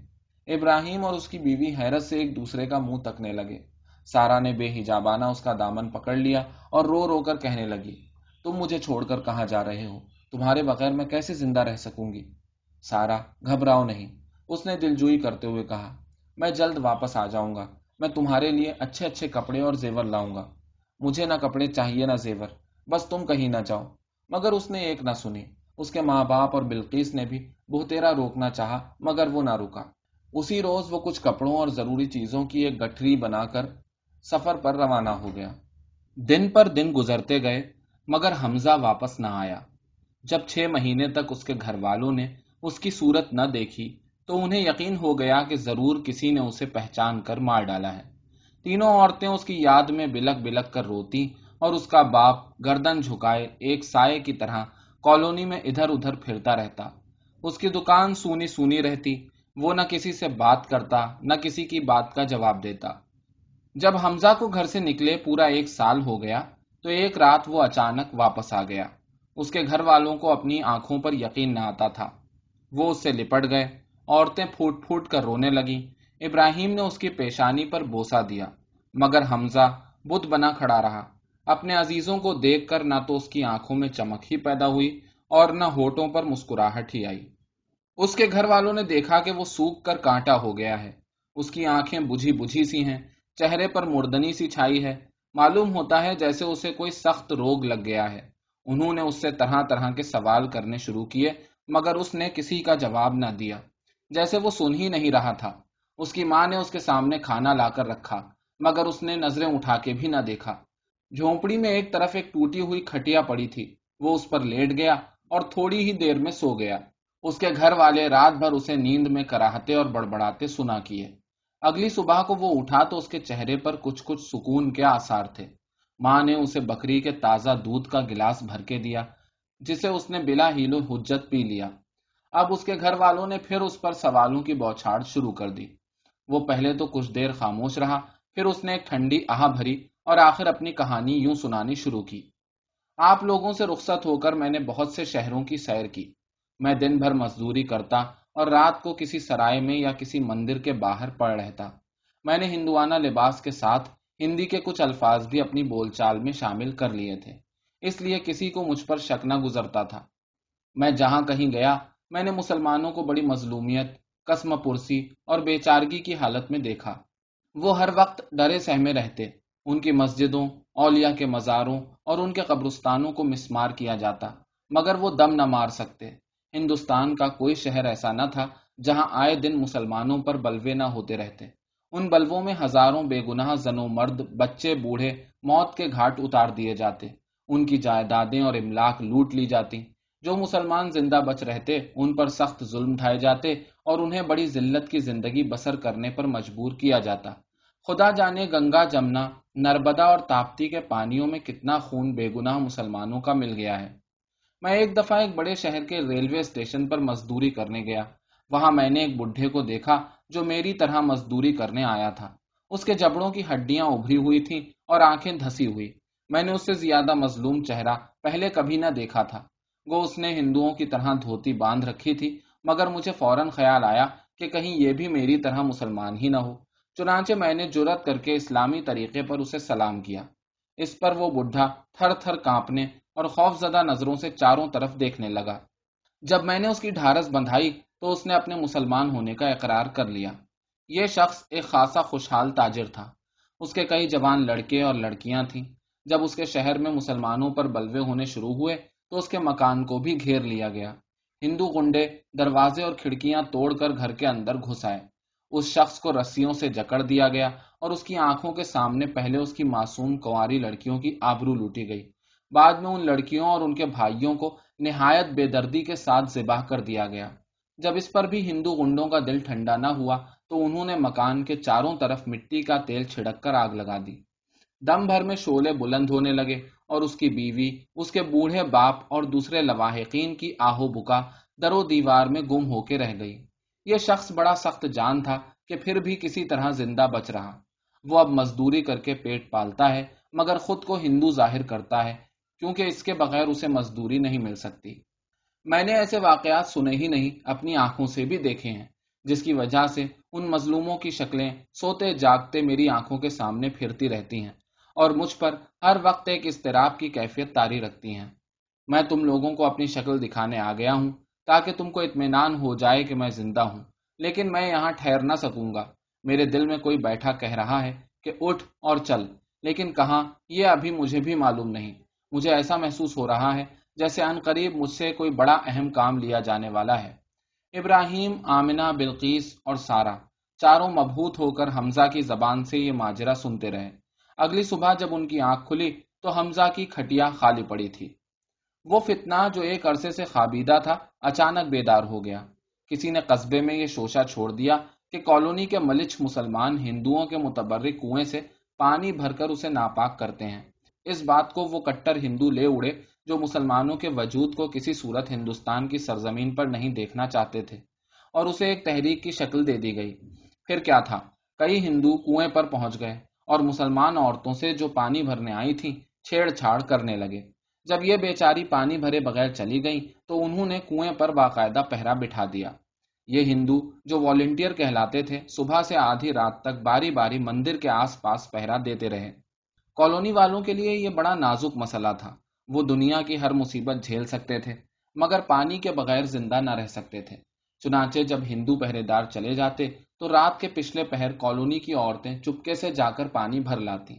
[SPEAKER 1] ابراہیم اور اس کی بیوی حیرت سے ایک دوسرے کا منہ تکنے لگے۔ سارا نے بے حجابانہ اس کا دامن پکڑ لیا اور رو رو کر کہنے لگی، تم مجھے چھوڑ کر کہاں جا رہے ہو؟ تمہارے بغیر میں کیسے زندہ رہ سکوں گی؟ سارا، گھبراؤ نہیں۔ اس نے دلجوئی کرتے ہوئے کہا، میں جلد واپس آ جاؤں گا۔ میں تمہارے لیے اچھے اچھے کپڑے اور زیور لاؤں گا۔ مجھے نہ کپڑے چاہیے، نہ زیور۔ بس تم کہیں نہ جاؤ۔ مگر اس نے ایک نہ سنی۔ اس کے ماں باپ اور بلقیس نے بھی بہتیرا روکنا چاہا، مگر وہ نہ رکا۔ اسی روز وہ کچھ کپڑوں اور ضروری چیزوں کی ایک گٹھری بنا کر سفر پر روانہ ہو گیا۔ دن پر دن گزرتے گئے، مگر حمزہ واپس نہ آیا۔ جب چھ مہینے تک اس کے گھر والوں نے اس کی صورت نہ دیکھی تو انہیں یقین ہو گیا کہ ضرور کسی نے اسے پہچان کر مار ڈالا ہے۔ تینوں عورتیں اس کی یاد میں بلک بلک کر روتی اور اس کا باپ گردن جھکائے ایک سائے کی طرح کالونی میں ادھر ادھر پھرتا رہتا۔ اس کی دکان سونی سونی رہتی، وہ نہ کسی سے بات کرتا، نہ کسی کی بات کا جواب دیتا۔ جب حمزہ کو گھر سے نکلے پورا ایک سال ہو گیا تو ایک رات وہ اچانک واپس آ گیا۔ اس کے گھر والوں کو اپنی آنکھوں پر یقین نہ آتا تھا۔ وہ اس سے لپٹ گئے۔ عورتیں پھوٹ پھوٹ کر رونے لگی ابراہیم نے اس کی پیشانی پر بوسا دیا۔ مگر حمزہ بت بنا کھڑا رہا۔ اپنے عزیزوں کو دیکھ کر نہ تو اس کی آنکھوں میں چمک ہی پیدا ہوئی اور نہ ہوٹوں پر مسکراہٹ ہی آئی۔ اس کے گھر والوں نے دیکھا کہ وہ سوکھ کر کانٹا ہو گیا ہے۔ اس کی آنکھیں بجھی بجھی سی ہیں۔ چہرے پر مردنی سی چھائی ہے۔ معلوم ہوتا ہے جیسے اسے کوئی سخت روگ لگ گیا ہے۔ انہوں نے اس سے طرح طرح کے سوال کرنے شروع کیے، مگر اس نے کسی کا جواب نہ دیا۔ جیسے وہ سن ہی نہیں رہا تھا۔ اس کی ماں نے اس کے سامنے کھانا لا کر رکھا، مگر اس نے نظریں اٹھا کے بھی نہ دیکھا۔ جھونپڑی میں ایک طرف ایک ٹوٹی ہوئی کھٹیا پڑی تھی۔ وہ اس پر لیٹ گیا اور تھوڑی ہی دیر میں سو گیا۔ اس کے گھر والے رات بھر اسے نیند میں کراہتے اور بڑبڑاتے سنا کیے۔ اگلی صبح کو وہ اٹھا تو اس کے چہرے پر کچھ کچھ سکون کے آثار تھے۔ ماں نے اسے بکری کے تازہ دودھ کا گلاس بھر کے دیا، جسے اس نے بلا ہیلو حجت پی لیا۔ اب اس کے گھر والوں نے پھر اس پر سوالوں کی بوچھاڑ شروع کر دی۔ وہ پہلے تو کچھ دیر خاموش رہا، پھر اس نے ایک ٹھنڈی آہ بھری اور آخر اپنی کہانی یوں سنانی شروع کی۔ آپ لوگوں سے رخصت ہو کر میں نے بہت سے شہروں کی سیر کی۔ میں دن بھر مزدوری کرتا اور رات کو کسی سرائے میں یا کسی مندر کے باہر پڑ رہتا۔ میں نے ہندوانہ لباس کے ساتھ ہندی کے کچھ الفاظ بھی اپنی بول چال میں شامل کر لیے تھے۔ اس لیے کسی کو مجھ پر شک نہ گزرتا تھا۔ میں جہاں کہیں گیا، میں نے مسلمانوں کو بڑی مظلومیت، قسم پرسی اور بے چارگی کی حالت میں دیکھا۔ وہ ہر وقت ڈرے سہمے رہتے۔ ان کی مسجدوں، اولیاء کے مزاروں اور ان کے قبرستانوں کو مسمار کیا جاتا، مگر وہ دم نہ مار سکتے۔ ہندوستان کا کوئی شہر ایسا نہ تھا جہاں آئے دن مسلمانوں پر بلوے نہ ہوتے رہتے۔ ان بلووں میں ہزاروں بے گناہ زنو مرد، بچے، بوڑھے، موت کے گھاٹ اتار دیے جاتے۔ ان کی جائیدادیں اور املاک لوٹ لی جاتی۔ جو مسلمان زندہ بچ رہتے، ان پر سخت ظلم ڈھائے جاتے اور انہیں بڑی ذلت کی زندگی بسر کرنے پر مجبور کیا جاتا۔ خدا جانے گنگا، جمنا، نربدا اور تاپتی کے پانیوں میں کتنا خون بے گناہ مسلمانوں کا مل گیا ہے۔ میں ایک دفعہ ایک بڑے شہر کے ریلوے اسٹیشن پر مزدوری کرنے گیا۔ وہاں میں نے ایک بڈھے کو دیکھا۔ جو میری طرح مزدوری کرنے آیا تھا۔ اس کے جبڑوں کی ہڈیاں ابھری ہوئی تھیں اور آنکھیں دھسی ہوئی۔ میں نے اس سے زیادہ مظلوم چہرہ پہلے کبھی نہ دیکھا تھا۔ وہ اس نے ہندوؤں کی طرح دھوتی باندھ رکھی تھی، مگر مجھے فوراً خیال آیا کہ کہیں یہ بھی میری طرح مسلمان ہی نہ ہو۔ چنانچہ میں نے جرت کر کے اسلامی طریقے پر اسے سلام کیا۔ اس پر وہ بڈھا تھر تھر کانپنے اور خوف زدہ نظروں سے چاروں طرف دیکھنے لگا۔ جب میں نے اس کی ڈھارس بندھائی تو اس نے اپنے مسلمان ہونے کا اقرار کر لیا۔ یہ شخص ایک خاصا خوشحال تاجر تھا۔ اس کے کئی جوان لڑکے اور لڑکیاں تھیں۔ جب اس کے شہر میں مسلمانوں پر بلوے ہونے شروع ہوئے، تو اس کے مکان کو بھی گھیر لیا گیا۔ ہندو گنڈے دروازے اور کھڑکیاں توڑ کر گھر کے اندر گھس آئے۔ اس شخص کو رسیوں سے جکڑ دیا گیا اور اس کی آنکھوں کے سامنے پہلے اس کی معصوم کنواری لڑکیوں کی آبرو لوٹی گئی۔ بعد میں ان لڑکیوں اور ان کے بھائیوں کو نہایت بے دردی کے ساتھ ذبح کر دیا گیا۔ جب اس پر بھی ہندو گنڈوں کا دل ٹھنڈا نہ ہوا تو انہوں نے مکان کے چاروں طرف مٹی کا تیل چھڑک کر آگ لگا دی۔ دم بھر میں شولے بلند ہونے لگے اور اس کی بیوی، اس کے بوڑھے باپ اور دوسرے لواحقین کی آہو بکا درو دیوار میں گم ہو کے رہ گئی۔ یہ شخص بڑا سخت جان تھا کہ پھر بھی کسی طرح زندہ بچ رہا۔ وہ اب مزدوری کر کے پیٹ پالتا ہے، مگر خود کو ہندو ظاہر کرتا ہے، کیونکہ اس کے بغیر اسے مزدوری نہیں مل سکتی۔ میں نے ایسے واقعات سنے ہی نہیں، اپنی آنکھوں سے بھی دیکھے ہیں، جس کی وجہ سے ان مظلوموں کی شکلیں سوتے جاگتے میری آنکھوں کے سامنے پھرتی رہتی ہیں اور مجھ پر ہر وقت ایک اضطراب کی کیفیت تاری رکھتی ہیں۔ میں تم لوگوں کو اپنی شکل دکھانے آ گیا ہوں تاکہ تم کو اطمینان ہو جائے کہ میں زندہ ہوں، لیکن میں یہاں ٹھہر نہ سکوں گا۔ میرے دل میں کوئی بیٹھا کہہ رہا ہے کہ اٹھ اور چل، لیکن کہاں، یہ ابھی مجھے بھی معلوم نہیں۔ مجھے ایسا محسوس ہو رہا ہے جیسے ان قریب مجھ سے کوئی بڑا اہم کام لیا جانے والا ہے۔ ابراہیم، آمنہ، بلقیس اور سارا چاروں مبہوت ہو کر حمزہ کی زبان سے یہ ماجرا سنتے رہے۔ اگلی صبح جب ان کی آنکھ کھلی تو حمزہ کی کھٹیا خالی پڑی تھی۔ وہ فتنہ جو ایک عرصے سے خابیدہ تھا، اچانک بیدار ہو گیا۔ کسی نے قصبے میں یہ شوشہ چھوڑ دیا کہ کالونی کے ملچ مسلمان ہندوؤں کے متبرک کنویں سے پانی بھر کر اسے ناپاک کرتے ہیں۔ اس بات کو وہ کٹر ہندو لے اڑے جو مسلمانوں کے وجود کو کسی صورت ہندوستان کی سرزمین پر نہیں دیکھنا چاہتے تھے، اور اسے ایک تحریک کی شکل دے دی گئی۔ پھر کیا تھا؟ کئی ہندو کنویں پر پہنچ گئے، اور مسلمان عورتوں سے جو پانی بھرنے آئی تھی چھیڑ چھاڑ کرنے لگے۔ جب یہ بیچاری پانی بھرے بغیر چلی گئی تو انہوں نے کنویں پر باقاعدہ پہرا بٹھا دیا۔ یہ ہندو جو والنٹیئر کہلاتے تھے، صبح سے آدھی رات تک باری باری مندر کے آس پاس پہرا دیتے رہے۔ کالونی والوں کے لیے یہ بڑا نازک مسئلہ تھا۔ وہ دنیا کی ہر مصیبت جھیل سکتے تھے، مگر پانی کے بغیر زندہ نہ رہ سکتے تھے۔ چنانچہ جب ہندو پہرے دار چلے جاتے، تو رات کے پچھلے پہر کالونی کی عورتیں چپکے سے جا کر پانی بھر لاتی۔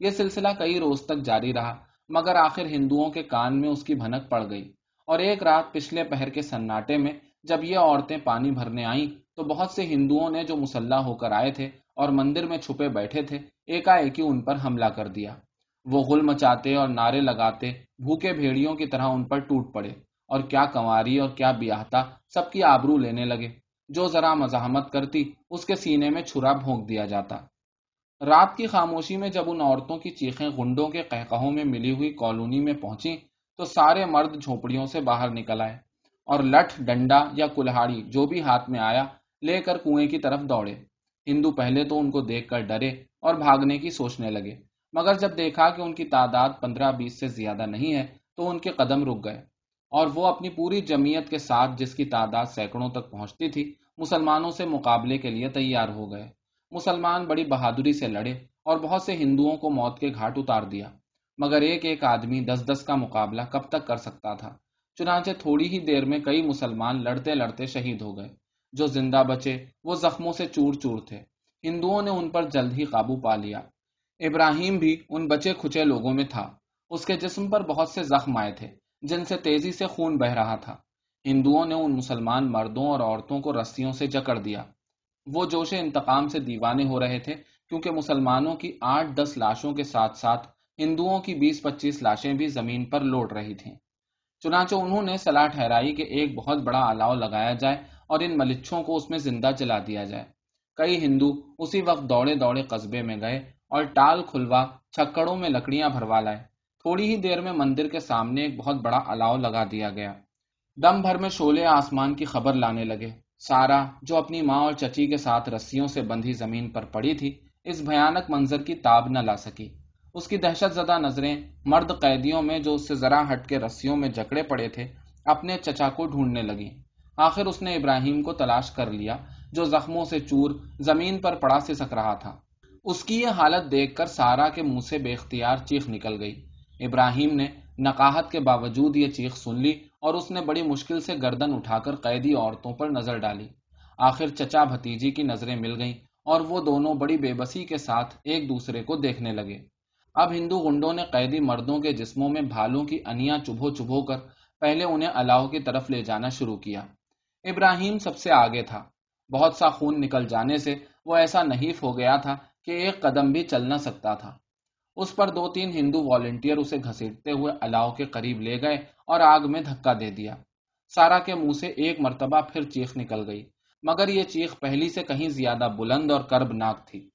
[SPEAKER 1] یہ سلسلہ کئی روز تک جاری رہا، مگر آخر ہندوؤں کے کان میں اس کی بھنک پڑ گئی۔ اور ایک رات پچھلے پہر کے سناٹے میں جب یہ عورتیں پانی بھرنے آئیں، تو بہت سے ہندوؤں نے جو مسلح ہو کر آئے تھے اور مندر میں چھپے بیٹھے تھے ایک ان پر حملہ کر دیا۔ وہ غل مچاتے اور نعرے لگاتے، بھوکے بھیڑیوں کی طرح ان پر ٹوٹ پڑے اور کیا کنواری اور کیا بیاہتا سب کی آبرو لینے لگے۔ جو ذرا مزاحمت کرتی، اس کے سینے میں چھرا بھونک دیا جاتا۔ رات کی خاموشی میں جب ان عورتوں کی چیخیں گنڈوں کے قہقہوں میں ملی ہوئی کالونی میں پہنچی تو سارے مرد جھونپڑیوں سے باہر نکل آئے اور لٹھ، ڈنڈا یا کلہاڑی جو بھی ہاتھ میں آیا، لے کر کنویں کی طرف دوڑے۔ ہندو پہلے تو ان کو دیکھ کر ڈرے اور بھاگنے کی سوچنے لگے۔ مگر جب دیکھا کہ ان کی تعداد پندرہ بیس سے زیادہ نہیں ہے، تو ان کے قدم رک گئے۔ اور وہ اپنی پوری جمعیت کے ساتھ جس کی تعداد سینکڑوں تک پہنچتی تھی، مسلمانوں سے مقابلے کے لیے تیار ہو گئے۔ مسلمان بڑی بہادری سے لڑے اور بہت سے ہندوؤں کو موت کے گھاٹ اتار دیا۔ مگر ایک ایک آدمی دس دس کا مقابلہ کب تک کر سکتا تھا؟ چنانچہ تھوڑی ہی دیر میں کئی مسلمان لڑتے لڑتے شہید ہو گئے۔ جو زندہ بچے، وہ زخموں سے چور چور تھے۔ ہندوؤں نے ان پر جلد ہی قابو پا لیا۔ ابراہیم بھی ان بچے کھچے لوگوں میں تھا۔ اس کے جسم پر بہت سے زخم آئے تھے، جن سے تیزی سے خون بہ رہا تھا۔ ہندوؤں نے ان مسلمان مردوں اور عورتوں کو رسیوں سے جکڑ دیا۔ وہ جوش انتقام سے دیوانے ہو رہے تھے، کیونکہ مسلمانوں کی آٹھ دس لاشوں کے ساتھ ساتھ ہندوؤں کی بیس پچیس لاشیں بھی زمین پر لوٹ رہی تھیں۔ چنانچہ انہوں نے صلاح ٹھہرائی کہ ایک بہت بڑا الاؤ لگایا جائے اور ان ملچھوں کو اس میں زندہ جلا دیا جائے۔ کئی ہندو اسی وقت دوڑے دوڑے قصبے میں گئے اور ٹال کھلوا چھکڑوں میں لکڑیاں بھروا لائے۔ تھوڑی ہی دیر میں مندر کے سامنے ایک بہت بڑا الاؤ لگا دیا گیا۔ دم بھر میں شولے آسمان کی خبر لانے لگے۔ سارا جو اپنی ماں اور چچی کے ساتھ رسیوں سے بندھی زمین پر پڑی تھی، اس بھیانک منظر کی تاب نہ لا سکی۔ اس کی دہشت زدہ نظریں مرد قیدیوں میں جو اس سے ذرا ہٹ کے رسیوں میں جکڑے پڑے تھے، اپنے چچا کو ڈھونڈنے لگی۔ آخر اس نے ابراہیم کو تلاش کر لیا، جو زخموں سے چور زمین پر پڑا سسک رہا تھا۔ اس کی یہ حالت دیکھ کر سارا کے منہ سے بے اختیار چیخ نکل گئی۔ ابراہیم نے نقاہت کے باوجود یہ چیخ سن لی اور اس نے بڑی مشکل سے گردن اٹھا کر قیدی عورتوں پر نظر ڈالی۔ آخر چچا بھتیجی کی نظریں مل گئیں اور وہ دونوں بڑی بے بسی کے ساتھ ایک دوسرے کو دیکھنے لگے۔ اب ہندو گنڈوں نے قیدی مردوں کے جسموں میں بھالوں کی انیاں چبھو چبھو کر پہلے انہیں الاؤ کی طرف لے جانا شروع کیا۔ ابراہیم سب سے آگے تھا۔ بہت سا خون نکل جانے سے وہ ایسا نحیف ہو گیا تھا کہ ایک قدم بھی چل نہ سکتا تھا۔ اس پر دو تین ہندو والنٹیئر اسے گھسیٹتے ہوئے الاؤ کے قریب لے گئے اور آگ میں دھکا دے دیا۔ سارا کے منہ سے ایک مرتبہ پھر چیخ نکل گئی، مگر یہ چیخ پہلی سے کہیں زیادہ بلند اور کربناک تھی۔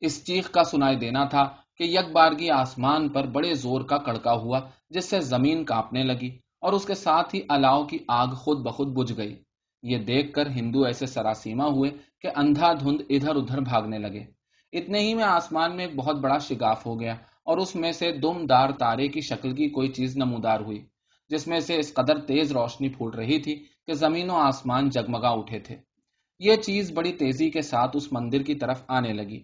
[SPEAKER 1] اس چیخ کا سنائی دینا تھا کہ یک بارگی آسمان پر بڑے زور کا کڑکا ہوا، جس سے زمین کانپنے لگی اور اس کے ساتھ ہی الاؤ کی آگ خود بخود بجھ گئی۔ یہ دیکھ کر ہندو ایسے سراسیما ہوئے کہ اندھا دھند ادھر ادھر بھاگنے لگے۔ اتنے ہی میں آسمان میں ایک بہت بڑا شگاف ہو گیا اور اس میں سے دم دار تارے کی شکل کی کوئی چیز نمودار ہوئی، جس میں سے اس قدر تیز روشنی پھوٹ رہی تھی کہ زمین و آسمان جگمگا اٹھے تھے۔ یہ چیز بڑی تیزی کے ساتھ اس مندر کی طرف آنے لگی۔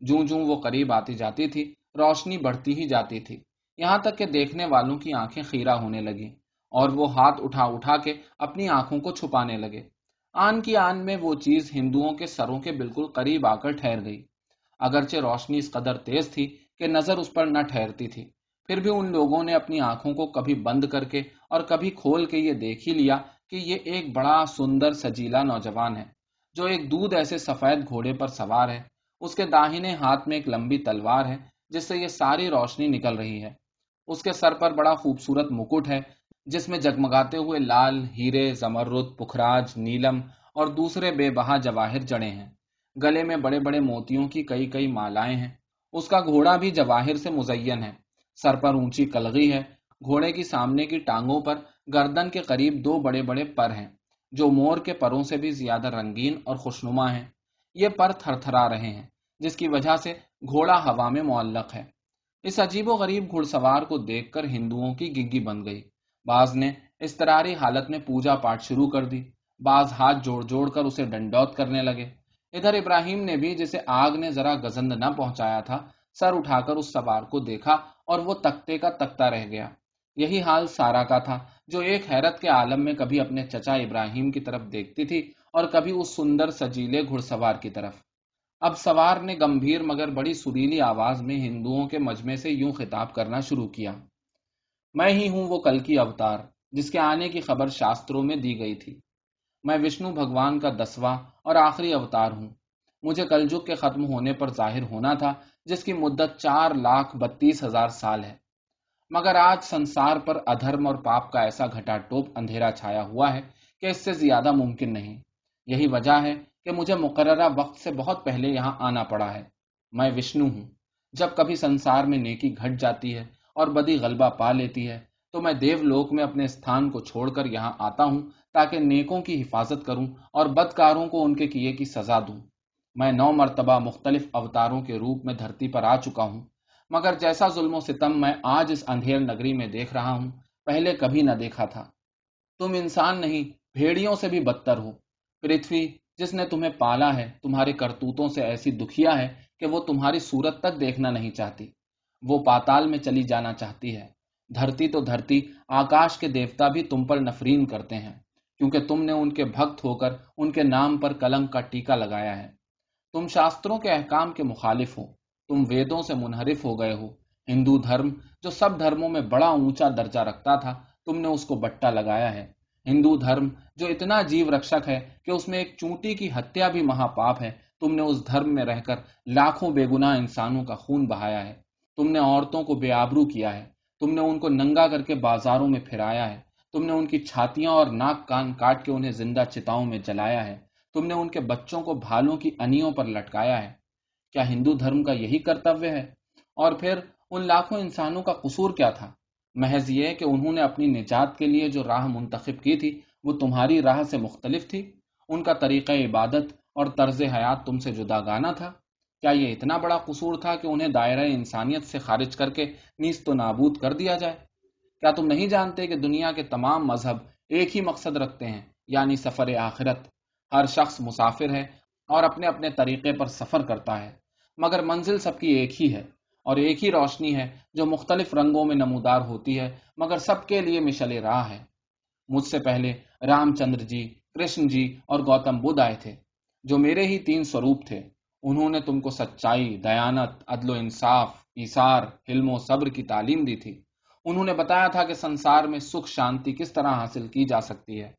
[SPEAKER 1] جوں جوں وہ قریب آتی جاتی تھی، روشنی بڑھتی ہی جاتی تھی۔ یہاں تک کہ دیکھنے والوں کی آنکھیں خیرہ ہونے لگی اور وہ ہاتھ اٹھا اٹھا کے اپنی آنکھوں کو چھپانے لگے۔ آن کی آن میں وہ چیز ہندوؤں کے سروں کے بالکل قریب آ کر ٹھہر گئی۔ اگرچہ روشنی اس قدر تیز تھی کہ نظر اس پر نہ ٹھہرتی تھی۔ پھر بھی ان لوگوں نے اپنی آنکھوں کو کبھی بند کر کے اور کبھی کھول کے یہ دیکھ ہی لیا کہ یہ ایک بڑا سندر سجیلا نوجوان ہے، جو ایک دودھ ایسے سفید گھوڑے پر سوار ہے۔ اس کے داہنے ہاتھ میں ایک لمبی تلوار ہے، جس سے یہ ساری روشنی نکل رہی ہے۔ اس کے سر پر بڑا خوبصورت مکٹ ہے، جس میں جگمگاتے ہوئے لال، ہیرے، زمرد پخراج نیلم اور دوسرے بے بہا جواہر جڑے ہیں۔ گلے میں بڑے بڑے موتیوں کی کئی کئی مالائیں ہیں۔ اس کا گھوڑا بھی جواہر سے مزین ہے۔ سر پر اونچی کلغی ہے۔ گھوڑے کی سامنے کی ٹانگوں پر گردن کے قریب دو بڑے بڑے پر ہیں، جو مور کے پروں سے بھی زیادہ رنگین اور خوشنما ہیں۔ یہ پر تھر تھرا رہے ہیں، جس کی وجہ سے گھوڑا ہوا میں معلق ہے۔ اس عجیب و غریب گھڑ سوار کو دیکھ کر ہندوؤں کی گگی بن گئی۔ بعض نے استراری حالت میں پوجا پاٹ شروع کر دی۔ بعض ہاتھ جوڑ جوڑ کر اسے ڈنڈوت کرنے لگے۔ ادھر ابراہیم نے بھی جسے آگ نے ذرا گزند نہ پہنچایا تھا، سر اٹھا کر اس سوار کو دیکھا اور وہ تختے کا تختہ رہ گیا۔ یہی حال سارا کا تھا جو ایک حیرت کے عالم میں کبھی اپنے چچا ابراہیم کی طرف دیکھتی تھی اور کبھی اس سندر سجیلے گھڑ سوار کی طرف۔ اب سوار نے گمبھیر مگر بڑی سریلی آواز میں ہندوؤں کے مجمے سے یوں خطاب کرنا شروع کیا۔ میں ہی ہوں وہ کل کی اوتار، جس کے آنے کی خبر شاستروں میں دی گئی تھی۔ میں وشنو بھگوان کا دسواں اور آخری اوتار ہوں۔ مجھے کلجگ کے ختم ہونے پر ظاہر ہونا تھا جس کی مدت چار لاکھ بتیس ہزار سال ہے۔ مگر آج سنسار پر ادھرم اور پاپ کا ایسا گھٹا ٹوپ اندھیرا چھایا ہوا ہے کہ اس سے زیادہ ممکن نہیں۔ یہی وجہ ہے کہ مجھے مقررہ وقت سے بہت پہلے یہاں آنا پڑا ہے۔ میں وشنو ہوں۔ جب کبھی سنسار میں نیکی گھٹ جاتی ہے اور بدی غلبہ پا لیتی ہے تو میں دیو لوک میں اپنے استھان کو چھوڑ کر یہاں آتا ہوں تاکہ نیکوں کی حفاظت کروں اور بدکاروں کو ان کے کیے کی سزا دوں۔ میں نو مرتبہ مختلف اوتاروں کے روپ میں دھرتی پر آ چکا ہوں، مگر جیسا ظلم و ستم میں آج اس اندھیر نگری میں دیکھ رہا ہوں، پہلے کبھی نہ دیکھا تھا۔ تم انسان نہیں، بھیڑیوں سے بھی بدتر ہو۔ پرتھوی، جس نے تمہیں پالا ہے، تمہارے کرتوتوں سے ایسی دکھیا ہے کہ وہ تمہاری صورت تک دیکھنا نہیں چاہتی۔ وہ پاتال میں چلی جانا چاہتی ہے۔ دھرتی تو دھرتی، آکاش کے دیوتا بھی تم پر نفرین کرتے ہیں، کیونکہ تم نے ان کے بھکت ہو کر ان کے نام پر کلنگ کا ٹیکا لگایا ہے۔ تم شاستروں کے احکام کے مخالف ہو، تم ویدوں سے منحرف ہو گئے ہو۔ ہندو دھرم، جو سب دھرموں میں بڑا اونچا درجہ رکھتا تھا، تم نے اس کو بٹا لگایا ہے۔ ہندو دھرم، جو اتنا جیو رکشک ہے کہ اس میں ایک چونٹی کی ہتیا بھی مہا پاپ ہے، تم نے اس دھرم میں رہ کر لاکھوں بے گنا انسانوں کا خون بہایا ہے۔ تم نے عورتوں کو بے آبرو کیا ہے۔ تم نے ان کو ننگا کر کے بازاروں میں پھرایا ہے۔ تم نے ان کی چھاتیاں اور ناک کان کاٹ کے انہیں زندہ چتاؤں میں جلایا ہے۔ تم نے ان کے بچوں کو بھالوں کی انیوں پر لٹکایا ہے۔ کیا ہندو دھرم کا یہی کرتویہ ہے؟ اور پھر ان لاکھوں انسانوں کا قصور کیا تھا؟ محض یہ کہ انہوں نے اپنی نجات کے لیے جو راہ منتخب کی تھی، وہ تمہاری راہ سے مختلف تھی۔ ان کا طریقہ عبادت اور طرز حیات تم سے جدا گانا تھا۔ کیا یہ اتنا بڑا قصور تھا کہ انہیں دائرہ انسانیت سے خارج کر کے نیز تو نابود کر دیا جائے؟ کیا تم نہیں جانتے کہ دنیا کے تمام مذہب ایک ہی مقصد رکھتے ہیں یعنی سفر آخرت؟ ہر شخص مسافر ہے اور اپنے اپنے طریقے پر سفر کرتا ہے، مگر منزل سب کی ایک ہی ہے اور ایک ہی روشنی ہے جو مختلف رنگوں میں نمودار ہوتی ہے، مگر سب کے لیے مشل راہ ہے۔ مجھ سے پہلے رام چندر جی کرشن جی اور گوتم بدھ آئے تھے، جو میرے ہی تین سوروپ تھے۔ انہوں نے تم کو سچائی، دیانت، عدل و انصاف ایسار علم و صبر کی تعلیم دی تھی۔ انہوں نے بتایا تھا کہ سنسار میں سکھ شانتی کس طرح حاصل کی جا سکتی ہے۔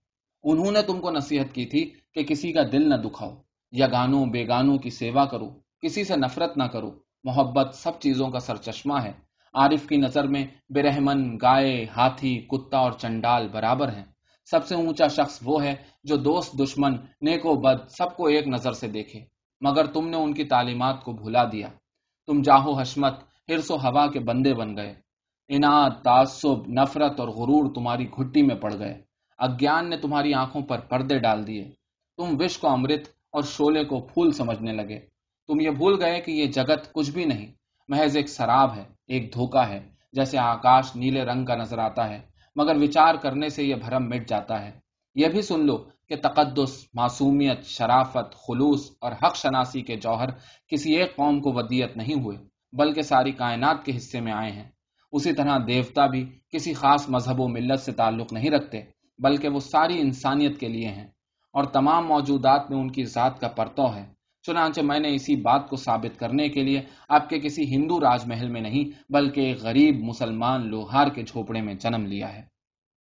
[SPEAKER 1] انہوں نے تم کو نصیحت کی تھی کہ کسی کا دل نہ دکھاؤ یا گانوں بے گانوں کی سیوا کرو، کسی سے نفرت نہ کرو۔ محبت سب چیزوں کا سر چشمہ ہے۔ عارف کی نظر میں برہمن، گائے، ہاتھی، کتا اور چنڈال برابر ہیں۔ سب سے اونچا شخص وہ ہے جو دوست، دشمن نیکو بد، سب کو ایک نظر سے دیکھے۔ مگر تم نے ان کی تعلیمات کو بھلا دیا۔ تم جاہو حشمت ہرس و ہوا کے بندے بن گئے۔ انعد تعصب، نفرت اور غرور تمہاری گھٹی میں پڑ گئے۔ اگیان نے تمہاری آنکھوں پر پردے ڈال دیے۔ تم وش کو امرت اور شولے کو پھول سمجھنے لگے۔ تم یہ بھول گئے کہ یہ جگت کچھ بھی نہیں۔ محض ایک سراب ہے، ایک دھوکا ہے، جیسے آکاش نیلے رنگ کا نظر آتا ہے، مگر وچار کرنے سے یہ بھرم مٹ جاتا ہے۔ یہ بھی سن لو کہ تقدس، معصومیت، شرافت، خلوص اور حق شناسی کے جوہر کسی ایک قوم کو ودیت نہیں ہوئے، بلکہ ساری کائنات کے حصے میں آئے ہیں۔ اسی طرح دیوتا بھی کسی خاص مذہب و ملت سے تعلق نہیں رکھتے، بلکہ وہ ساری انسانیت کے لیے ہیں۔ اور تمام موجودات میں ان کی ذات کا پرتو ہے۔ چنانچہ میں نے اسی بات کو ثابت کرنے کے لیے آپ کے کسی ہندو راج محل میں نہیں، بلکہ ایک غریب مسلمان لوہار کے جھوپڑے میں جنم لیا ہے۔